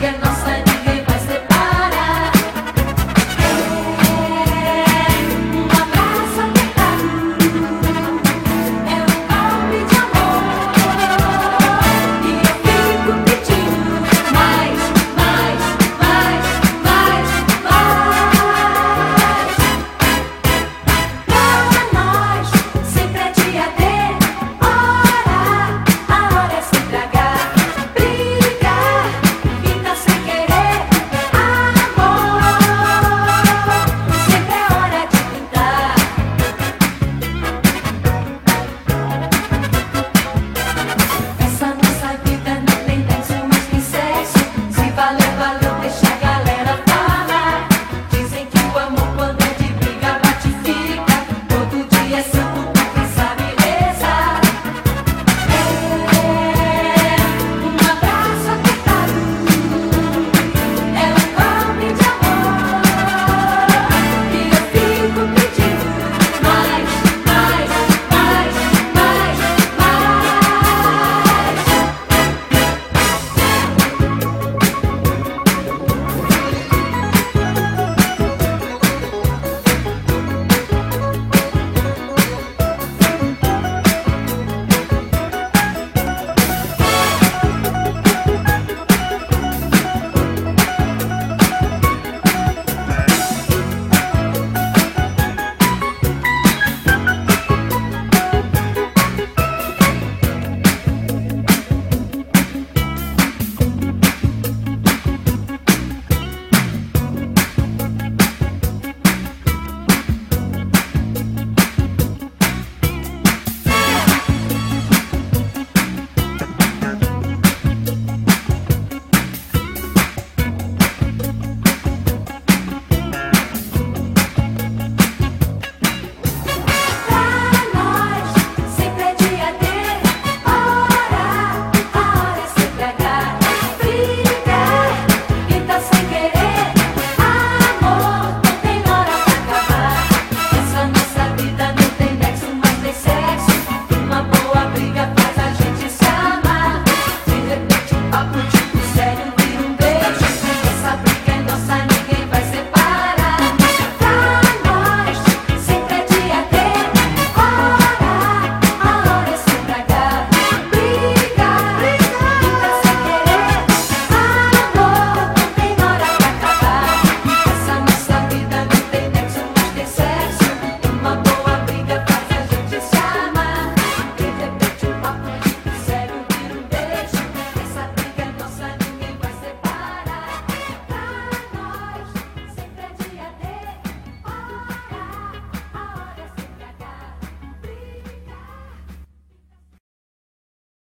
que no